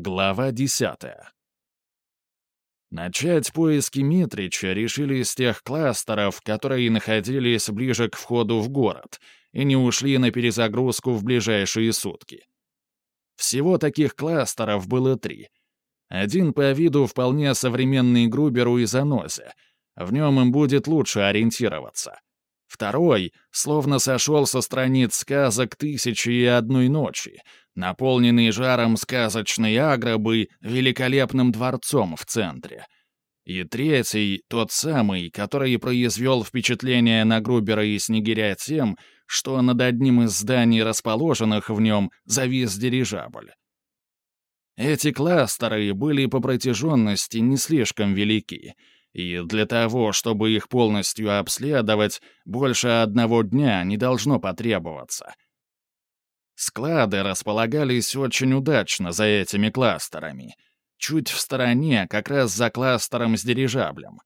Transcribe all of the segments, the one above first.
Глава десятая. Начать поиски Митрича решили с тех кластеров, которые находились ближе к входу в город и не ушли на перезагрузку в ближайшие сутки. Всего таких кластеров было три. Один по виду вполне современный Груберу и Занозе. В нем им будет лучше ориентироваться. Второй словно сошел со страниц сказок «Тысячи и одной ночи», наполненный жаром сказочной агробы великолепным дворцом в центре. И третий, тот самый, который произвел впечатление на Грубера и Снегиря тем, что над одним из зданий, расположенных в нем, завис дирижабль. Эти кластеры были по протяженности не слишком велики, и для того, чтобы их полностью обследовать, больше одного дня не должно потребоваться — Склады располагались очень удачно за этими кластерами. Чуть в стороне, как раз за кластером с дирижаблем.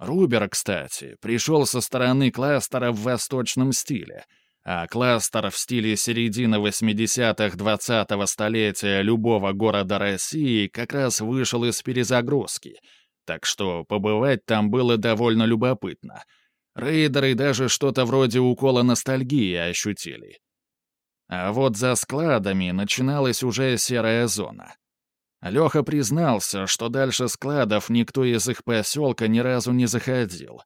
Рубер, кстати, пришел со стороны кластера в восточном стиле, а кластер в стиле середины 80-х 20-го столетия любого города России как раз вышел из перезагрузки, так что побывать там было довольно любопытно. Рейдеры даже что-то вроде укола ностальгии ощутили. А вот за складами начиналась уже серая зона. Леха признался, что дальше складов никто из их поселка ни разу не заходил.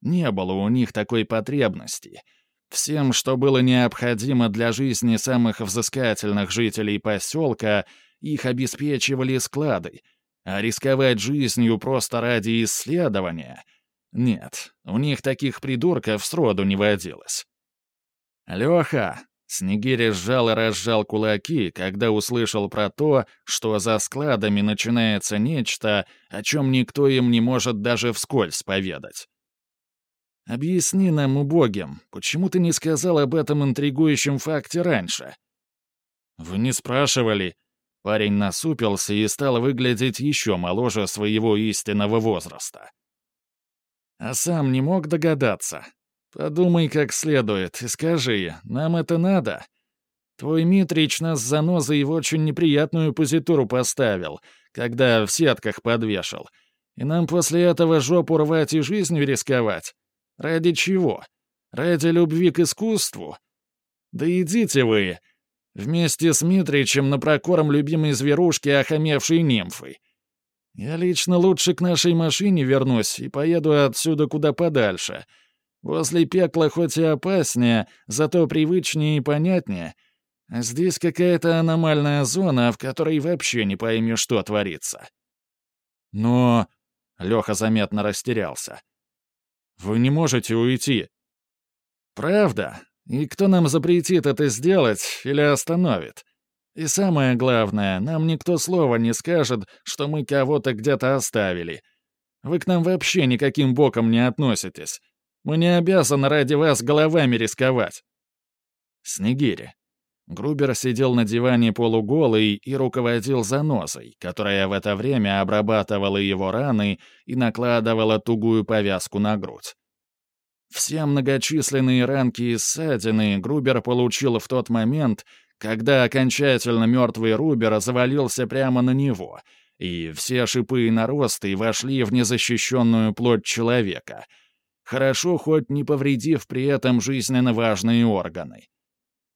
Не было у них такой потребности. Всем, что было необходимо для жизни самых взыскательных жителей поселка, их обеспечивали склады, а рисковать жизнью просто ради исследования — нет, у них таких придурков сроду не водилось. «Леха, Снегири сжал и разжал кулаки, когда услышал про то, что за складами начинается нечто, о чем никто им не может даже вскользь поведать. «Объясни нам, убогим, почему ты не сказал об этом интригующем факте раньше?» «Вы не спрашивали». Парень насупился и стал выглядеть еще моложе своего истинного возраста. «А сам не мог догадаться?» Подумай как следует и скажи, нам это надо? Твой Митрич нас с занозой в очень неприятную позитуру поставил, когда в сетках подвешал. И нам после этого жопу рвать и жизнью рисковать? Ради чего? Ради любви к искусству? Да идите вы! Вместе с Митричем на прокорм любимой зверушки, охамевшей нимфой. Я лично лучше к нашей машине вернусь и поеду отсюда куда подальше — Возле пекла хоть и опаснее, зато привычнее и понятнее. Здесь какая-то аномальная зона, в которой вообще не поймешь, что творится. Но... Леха заметно растерялся. «Вы не можете уйти». «Правда? И кто нам запретит это сделать или остановит? И самое главное, нам никто слова не скажет, что мы кого-то где-то оставили. Вы к нам вообще никаким боком не относитесь. Мы не обязаны ради вас головами рисковать». Снегири. Грубер сидел на диване полуголый и руководил занозой, которая в это время обрабатывала его раны и накладывала тугую повязку на грудь. Все многочисленные ранки и ссадины Грубер получил в тот момент, когда окончательно мертвый Рубер завалился прямо на него, и все шипы и наросты вошли в незащищенную плоть человека — Хорошо, хоть не повредив при этом жизненно важные органы.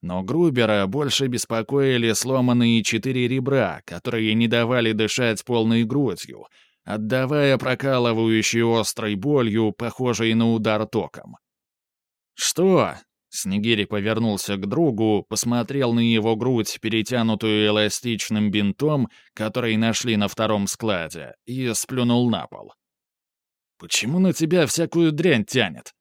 Но Грубера больше беспокоили сломанные четыре ребра, которые не давали дышать полной грудью, отдавая прокалывающей острой болью, похожей на удар током. «Что?» — Снегири повернулся к другу, посмотрел на его грудь, перетянутую эластичным бинтом, который нашли на втором складе, и сплюнул на пол. Почему на тебя всякую дрянь тянет?»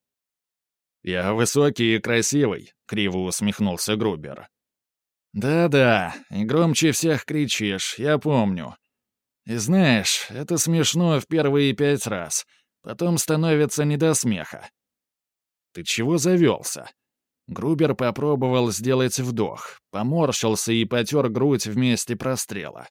«Я высокий и красивый», — криво усмехнулся Грубер. «Да-да, и громче всех кричишь, я помню. И знаешь, это смешно в первые пять раз, потом становится не до смеха». «Ты чего завелся?» Грубер попробовал сделать вдох, поморщился и потер грудь вместе прострела.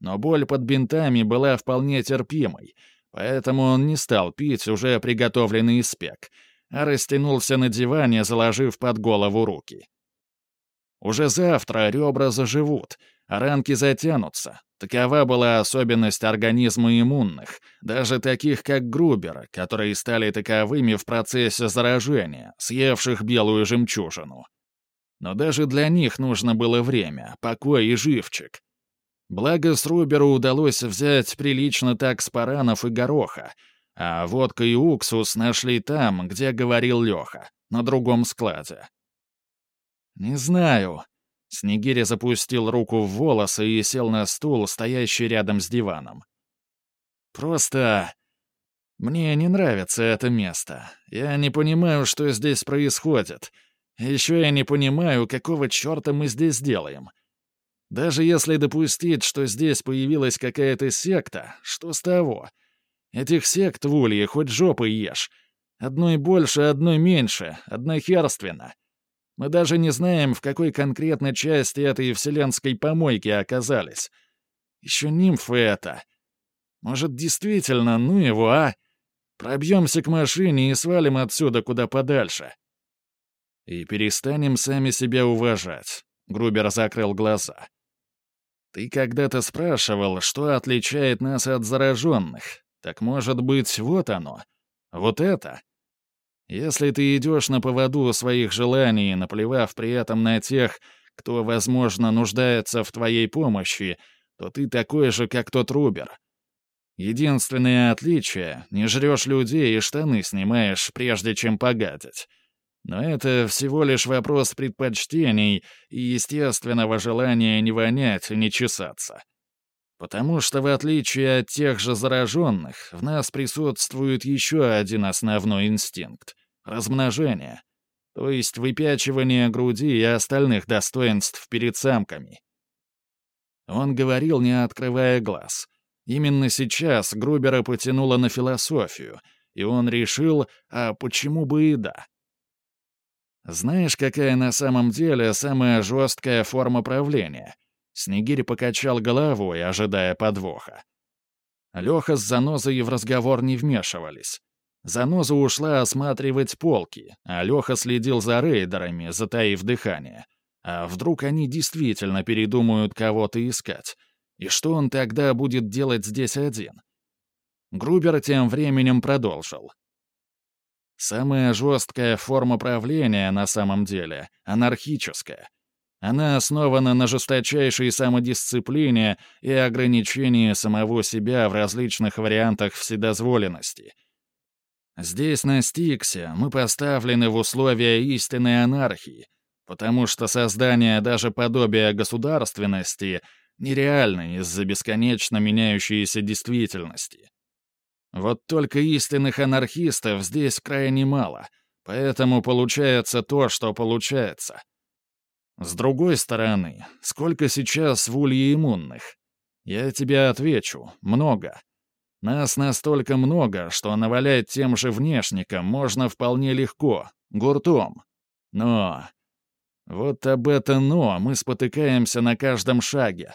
Но боль под бинтами была вполне терпимой, Поэтому он не стал пить уже приготовленный спек, а растянулся на диване, заложив под голову руки. Уже завтра ребра заживут, а ранки затянутся. Такова была особенность организма иммунных, даже таких как Грубер, которые стали таковыми в процессе заражения, съевших белую жемчужину. Но даже для них нужно было время, покой и живчик. Благо, с Руберу удалось взять прилично так спаранов и гороха, а водка и уксус нашли там, где говорил Леха, на другом складе. «Не знаю». Снегирь запустил руку в волосы и сел на стул, стоящий рядом с диваном. «Просто... Мне не нравится это место. Я не понимаю, что здесь происходит. Еще я не понимаю, какого черта мы здесь делаем. Даже если допустить, что здесь появилась какая-то секта, что с того? Этих сект в улье хоть жопы ешь. Одной больше, одной меньше, однохерственно. Мы даже не знаем, в какой конкретной части этой вселенской помойки оказались. Еще нимфы это. Может, действительно, ну его, а? Пробьемся к машине и свалим отсюда куда подальше. И перестанем сами себя уважать. Грубер закрыл глаза. Ты когда-то спрашивал, что отличает нас от зараженных. Так может быть, вот оно. Вот это. Если ты идешь на поводу своих желаний, наплевав при этом на тех, кто, возможно, нуждается в твоей помощи, то ты такой же, как тот Рубер. Единственное отличие — не жрешь людей и штаны снимаешь, прежде чем погадить. Но это всего лишь вопрос предпочтений и естественного желания не вонять не чесаться. Потому что, в отличие от тех же зараженных, в нас присутствует еще один основной инстинкт — размножение, то есть выпячивание груди и остальных достоинств перед самками. Он говорил, не открывая глаз. Именно сейчас Грубера потянуло на философию, и он решил, а почему бы и да. Знаешь, какая на самом деле самая жесткая форма правления — Снегирь покачал головой, ожидая подвоха. Леха с Занозой в разговор не вмешивались. Заноза ушла осматривать полки, а Леха следил за рейдерами, затаив дыхание. А вдруг они действительно передумают кого-то искать? И что он тогда будет делать здесь один? Грубер тем временем продолжил. Самая жесткая форма правления на самом деле — анархическая — она основана на жесточайшей самодисциплине и ограничении самого себя в различных вариантах вседозволенности. Здесь, на Стиксе, мы поставлены в условия истинной анархии, потому что создание даже подобия государственности нереально из-за бесконечно меняющейся действительности. Вот только истинных анархистов здесь крайне мало, поэтому получается то, что получается — с другой стороны, сколько сейчас в улье иммунных? Я тебе отвечу, много. Нас настолько много, что навалять тем же внешникам можно вполне легко, гуртом. Но... Вот об это «но» мы спотыкаемся на каждом шаге.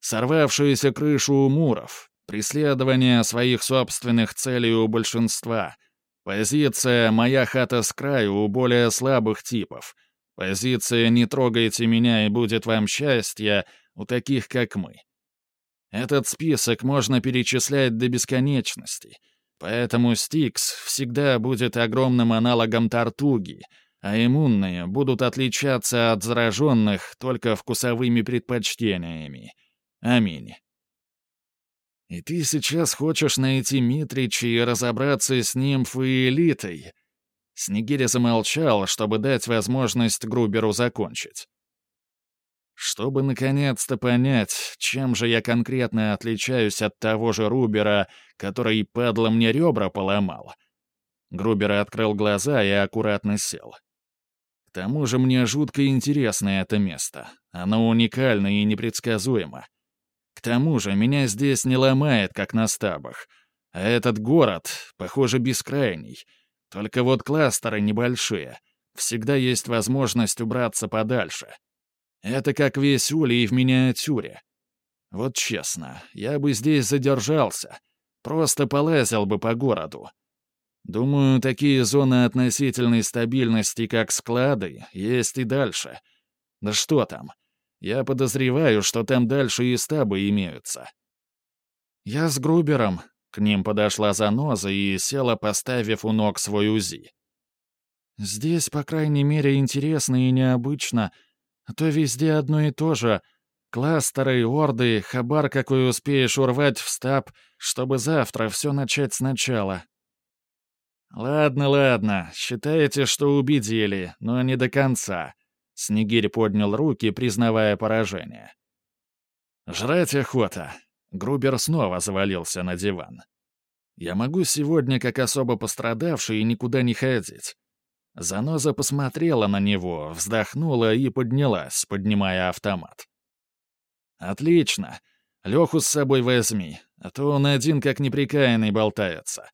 Сорвавшуюся крышу у муров, преследование своих собственных целей у большинства, позиция «моя хата с краю» у более слабых типов — Позиция «не трогайте меня и будет вам счастье» у таких, как мы. Этот список можно перечислять до бесконечности, поэтому Стикс всегда будет огромным аналогом Тартуги, а иммунные будут отличаться от зараженных только вкусовыми предпочтениями. Аминь. И ты сейчас хочешь найти Митрича и разобраться с нимфой и элитой — Снегиря замолчал, чтобы дать возможность Груберу закончить. Чтобы наконец-то понять, чем же я конкретно отличаюсь от того же Рубера, который, падла, мне ребра поломал. Грубер открыл глаза и аккуратно сел. К тому же мне жутко интересно это место. Оно уникально и непредсказуемо. К тому же меня здесь не ломает, как на стабах. А этот город, похоже, бескрайний — только вот кластеры небольшие. Всегда есть возможность убраться подальше. Это как весь улей в миниатюре. Вот честно, я бы здесь задержался. Просто полазил бы по городу. Думаю, такие зоны относительной стабильности, как склады, есть и дальше. Да что там? Я подозреваю, что там дальше и стабы имеются». «Я с Грубером», — к ним подошла заноза и села, поставив у ног свой УЗИ. «Здесь, по крайней мере, интересно и необычно, а то везде одно и то же — Кластеры, орды, хабар какой успеешь урвать в стаб, чтобы завтра все начать сначала. Ладно, ладно, считаете, что убедили, но не до конца. Снегирь поднял руки, признавая поражение. «Жрать охота!» Грубер снова завалился на диван. «Я могу сегодня, как особо пострадавший, никуда не ходить». Заноза посмотрела на него, вздохнула и поднялась, поднимая автомат. «Отлично. Леху с собой возьми, а то он один как неприкаянный болтается».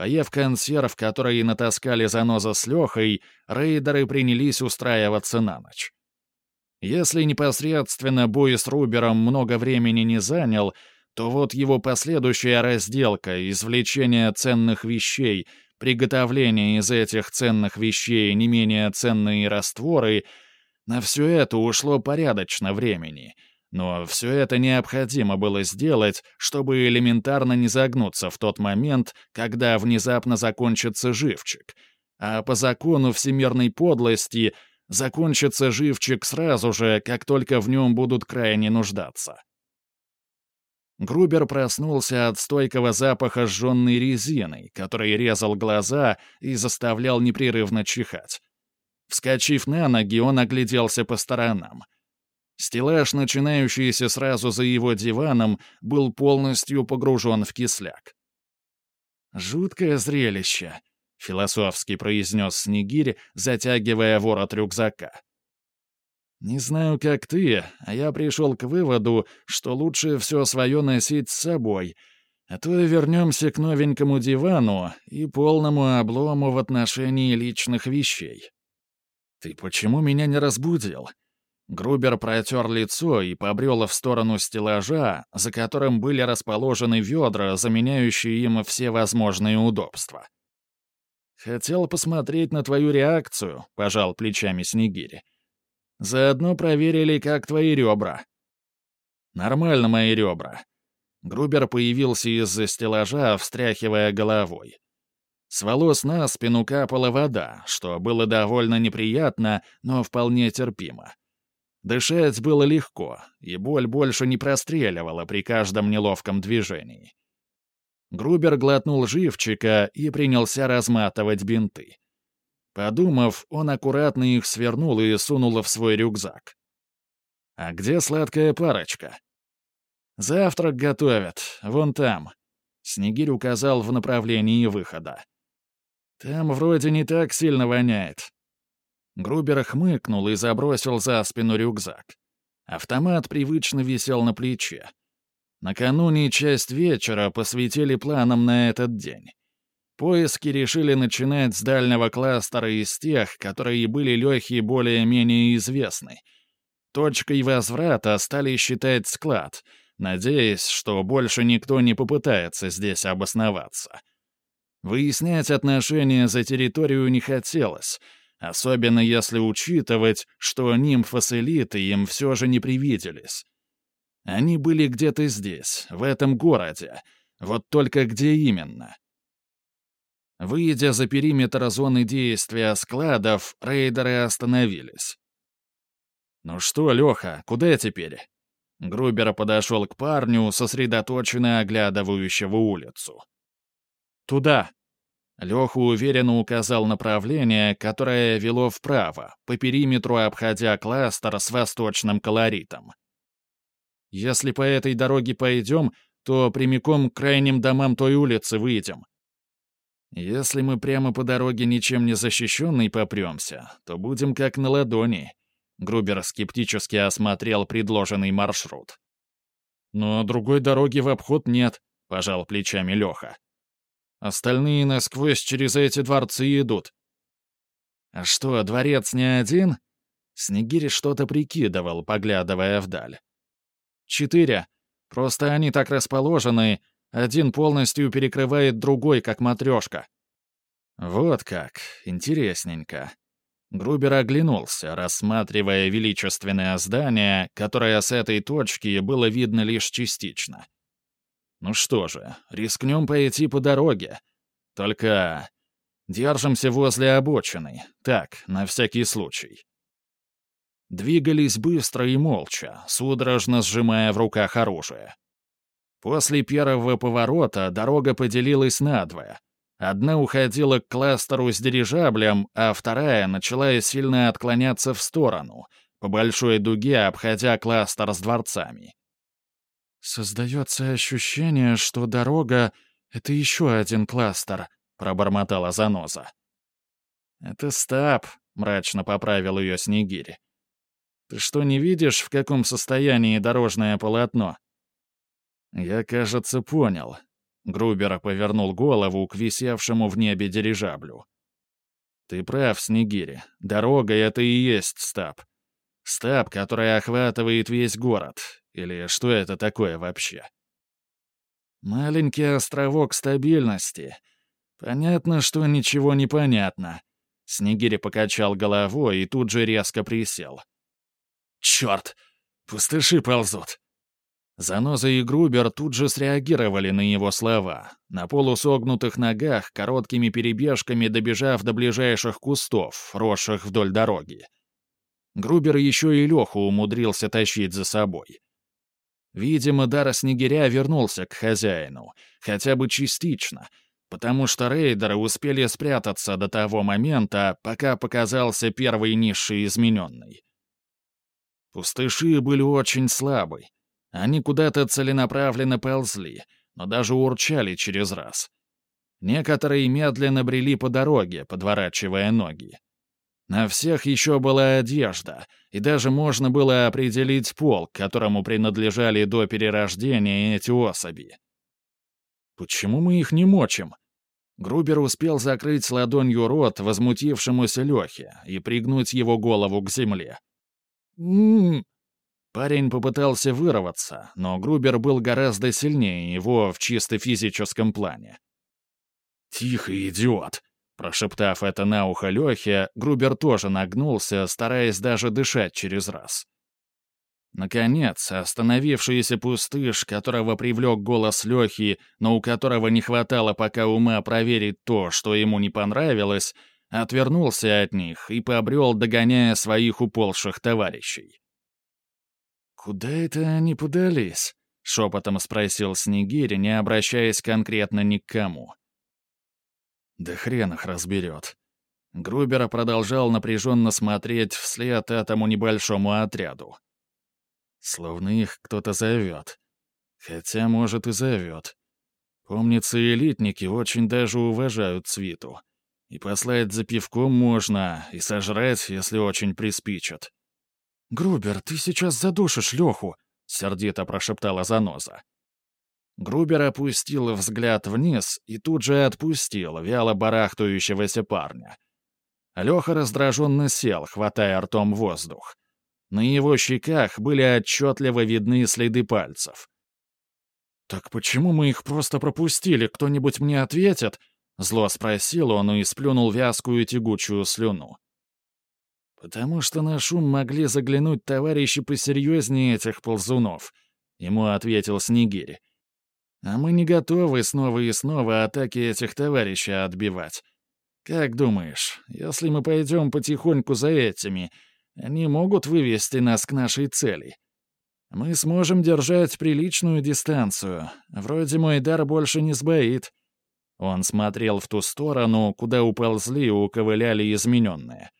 Поев консерв, который натаскали заноза с Лехой, рейдеры принялись устраиваться на ночь. Если непосредственно бой с Рубером много времени не занял, то вот его последующая разделка, извлечение ценных вещей, приготовление из этих ценных вещей не менее ценные растворы — на все это ушло порядочно времени — но все это необходимо было сделать, чтобы элементарно не загнуться в тот момент, когда внезапно закончится живчик. А по закону всемирной подлости закончится живчик сразу же, как только в нем будут крайне нуждаться. Грубер проснулся от стойкого запаха сжженной резины, который резал глаза и заставлял непрерывно чихать. Вскочив на ноги, он огляделся по сторонам — Стеллаж, начинающийся сразу за его диваном, был полностью погружен в кисляк. «Жуткое зрелище», — философски произнес Снегирь, затягивая ворот рюкзака. «Не знаю, как ты, а я пришел к выводу, что лучше все свое носить с собой, а то вернемся к новенькому дивану и полному облому в отношении личных вещей». «Ты почему меня не разбудил?» Грубер протер лицо и побрел в сторону стеллажа, за которым были расположены ведра, заменяющие им все возможные удобства. «Хотел посмотреть на твою реакцию», — пожал плечами Снегири. «Заодно проверили, как твои ребра». «Нормально мои ребра». Грубер появился из-за стеллажа, встряхивая головой. С волос на спину капала вода, что было довольно неприятно, но вполне терпимо. Дышать было легко, и боль больше не простреливала при каждом неловком движении. Грубер глотнул живчика и принялся разматывать бинты. Подумав, он аккуратно их свернул и сунул в свой рюкзак. «А где сладкая парочка?» «Завтрак готовят, вон там». Снегирь указал в направлении выхода. «Там вроде не так сильно воняет. Грубер хмыкнул и забросил за спину рюкзак. Автомат привычно висел на плече. Накануне часть вечера посвятили планам на этот день. Поиски решили начинать с дальнего кластера из тех, которые были легкие более-менее известны. Точкой возврата стали считать склад, надеясь, что больше никто не попытается здесь обосноваться. Выяснять отношения за территорию не хотелось — Особенно если учитывать, что нимфоселиты им все же не привиделись. Они были где-то здесь, в этом городе. Вот только где именно? Выйдя за периметр зоны действия складов, рейдеры остановились. «Ну что, Леха, куда теперь?» Грубер подошел к парню, сосредоточенно оглядывающего улицу. «Туда», Леха уверенно указал направление, которое вело вправо, по периметру обходя кластер с восточным колоритом. «Если по этой дороге пойдем, то прямиком к крайним домам той улицы выйдем. Если мы прямо по дороге ничем не защищенной попремся, то будем как на ладони», — Грубер скептически осмотрел предложенный маршрут. «Но другой дороги в обход нет», — пожал плечами Леха. Остальные насквозь через эти дворцы идут. А что, дворец не один? Снегирь что-то прикидывал, поглядывая вдаль. Четыре. Просто они так расположены, один полностью перекрывает другой, как матрешка. Вот как, интересненько. Грубер оглянулся, рассматривая величественное здание, которое с этой точки было видно лишь частично. Ну что же, рискнем пойти по дороге. Только держимся возле обочины, так, на всякий случай. Двигались быстро и молча, судорожно сжимая в руках оружие. После первого поворота дорога поделилась надвое. Одна уходила к кластеру с дирижаблем, а вторая начала сильно отклоняться в сторону, по большой дуге обходя кластер с дворцами. «Создается ощущение, что дорога — это еще один кластер», — пробормотала Заноза. «Это стаб», — мрачно поправил ее Снегирь. «Ты что, не видишь, в каком состоянии дорожное полотно?» «Я, кажется, понял». Грубер повернул голову к висевшему в небе дирижаблю. «Ты прав, Снегири. Дорога — это и есть стаб. Стаб, который охватывает весь город. Или что это такое вообще?» «Маленький островок стабильности. Понятно, что ничего не понятно». Снегири покачал головой и тут же резко присел. «Черт! Пустыши ползут!» Заноза и Грубер тут же среагировали на его слова, на полусогнутых ногах, короткими перебежками добежав до ближайших кустов, росших вдоль дороги. Грубер еще и Леху умудрился тащить за собой. Видимо, дар снегиря вернулся к хозяину, хотя бы частично, потому что рейдеры успели спрятаться до того момента, пока показался первый низший измененный. Пустыши были очень слабы, они куда-то целенаправленно ползли, но даже урчали через раз. Некоторые медленно брели по дороге, подворачивая ноги. На всех еще была одежда, и даже можно было определить пол, к которому принадлежали до перерождения эти особи. Почему мы их не мочим? Грубер успел закрыть ладонью рот возмутившемуся Лехе и пригнуть его голову к земле. «М-м-м!» Парень попытался вырваться, но Грубер был гораздо сильнее его в чисто физическом плане. «Тихо, идиот!» Прошептав это на ухо Лехе, Грубер тоже нагнулся, стараясь даже дышать через раз. Наконец, остановившийся пустыш, которого привлек голос Лехи, но у которого не хватало пока ума проверить то, что ему не понравилось, отвернулся от них и побрел, догоняя своих уползших товарищей. «Куда это они подались?» — шепотом спросил Снегирь, не обращаясь конкретно ни к кому. «Да хрен их разберет». Грубера продолжал напряженно смотреть вслед этому небольшому отряду. Словно их кто-то зовет. Хотя, может, и зовет. Помнится, элитники очень даже уважают свиту. И послать за пивком можно, и сожрать, если очень приспичат. «Грубер, ты сейчас задушишь Леху!» — сердито прошептала Заноза. Грубер опустил взгляд вниз и тут же отпустил вяло барахтающегося парня. Леха раздраженно сел, хватая ртом воздух. На его щеках были отчетливо видны следы пальцев. «Так почему мы их просто пропустили? Кто-нибудь мне ответит?» Зло спросил он и сплюнул вязкую тягучую слюну. «Потому что на шум могли заглянуть товарищи посерьезнее этих ползунов», — ему ответил Снегирь. «А мы не готовы снова и снова атаки этих товарищей отбивать. Как думаешь, если мы пойдем потихоньку за этими, они могут вывести нас к нашей цели? Мы сможем держать приличную дистанцию. Вроде мой дар больше не сбоит». Он смотрел в ту сторону, куда уползли и уковыляли измененные.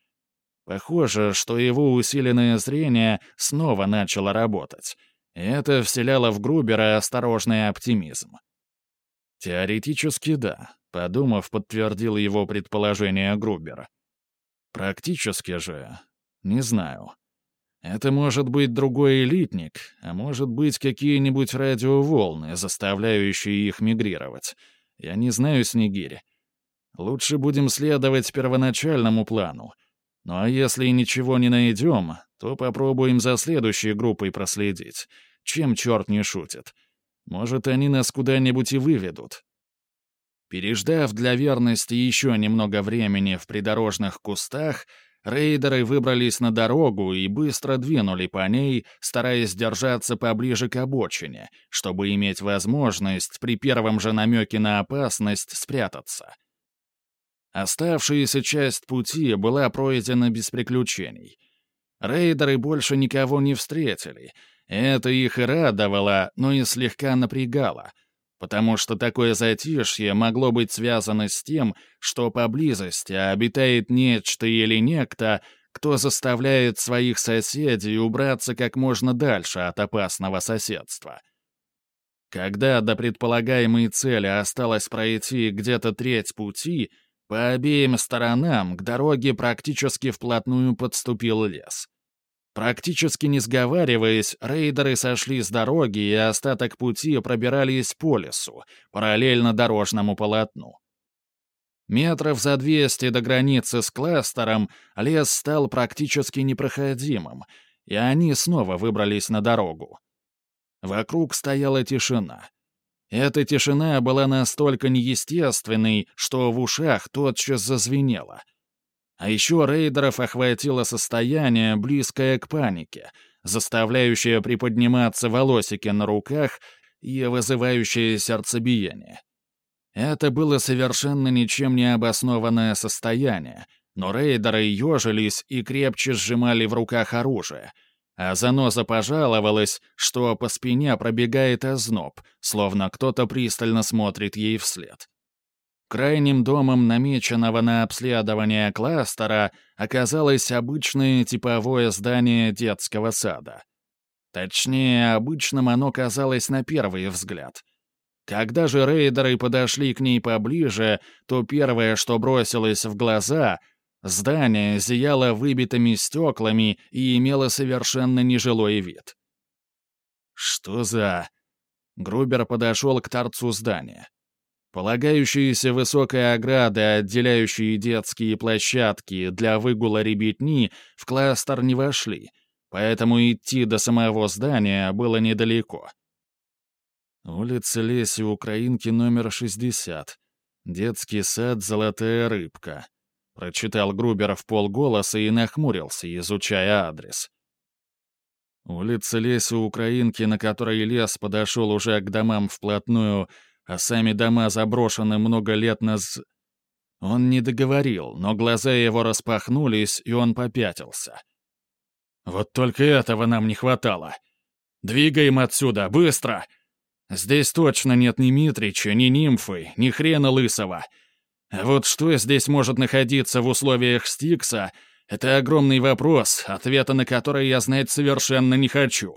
Похоже, что его усиленное зрение снова начало работать. Это вселяло в Грубера осторожный оптимизм. «Теоретически да», — подумав, подтвердил его предположение Грубер. «Практически же, не знаю. Это может быть другой элитник, а может быть какие-нибудь радиоволны, заставляющие их мигрировать. Я не знаю, Снегирь. Лучше будем следовать первоначальному плану, ну а если ничего не найдем, то попробуем за следующей группой проследить. Чем черт не шутит? Может, они нас куда-нибудь и выведут. Переждав для верности еще немного времени в придорожных кустах, рейдеры выбрались на дорогу и быстро двинули по ней, стараясь держаться поближе к обочине, чтобы иметь возможность при первом же намеке на опасность спрятаться. Оставшаяся часть пути была пройдена без приключений. Рейдеры больше никого не встретили. Это их и радовало, но и слегка напрягало — потому что такое затишье могло быть связано с тем, что поблизости обитает нечто или некто, кто заставляет своих соседей убраться как можно дальше от опасного соседства. Когда до предполагаемой цели осталось пройти где-то треть пути, по обеим сторонам к дороге практически вплотную подступил лес. Практически не сговариваясь, рейдеры сошли с дороги и остаток пути пробирались по лесу, параллельно дорожному полотну. Метров за 200 до границы с кластером лес стал практически непроходимым, и они снова выбрались на дорогу. Вокруг стояла тишина. Эта тишина была настолько неестественной, что в ушах тотчас зазвенело — а еще рейдеров охватило состояние, близкое к панике, заставляющее приподниматься волосики на руках и вызывающее сердцебиение. Это было совершенно ничем не обоснованное состояние, но рейдеры ежились и крепче сжимали в руках оружие, а заноза пожаловалась, что по спине пробегает озноб, словно кто-то пристально смотрит ей вслед. Крайним домом намеченного на обследование кластера оказалось обычное типовое здание детского сада. Точнее, обычным оно казалось на первый взгляд. Когда же рейдеры подошли к ней поближе, то первое, что бросилось в глаза — здание зияло выбитыми стеклами и имело совершенно нежилой вид. «Что за...» Грубер подошел к торцу здания. Полагающиеся высокой ограды, отделяющие детские площадки для выгула ребятни, в кластер не вошли, поэтому идти до самого здания было недалеко. Улица Леси Украинки номер 60. Детский сад «Золотая рыбка». Прочитал Грубер в полголоса и нахмурился, изучая адрес. Улица Леси Украинки, на которой лес подошел уже к домам вплотную, — а сами дома заброшены много лет наз... Он не договорил, но глаза его распахнулись, и он попятился. «Вот только этого нам не хватало. Двигаем отсюда, быстро! Здесь точно нет ни Митрича, ни нимфы, ни хрена лысого. А вот что здесь может находиться в условиях Стикса, это огромный вопрос, ответа на который я знать совершенно не хочу».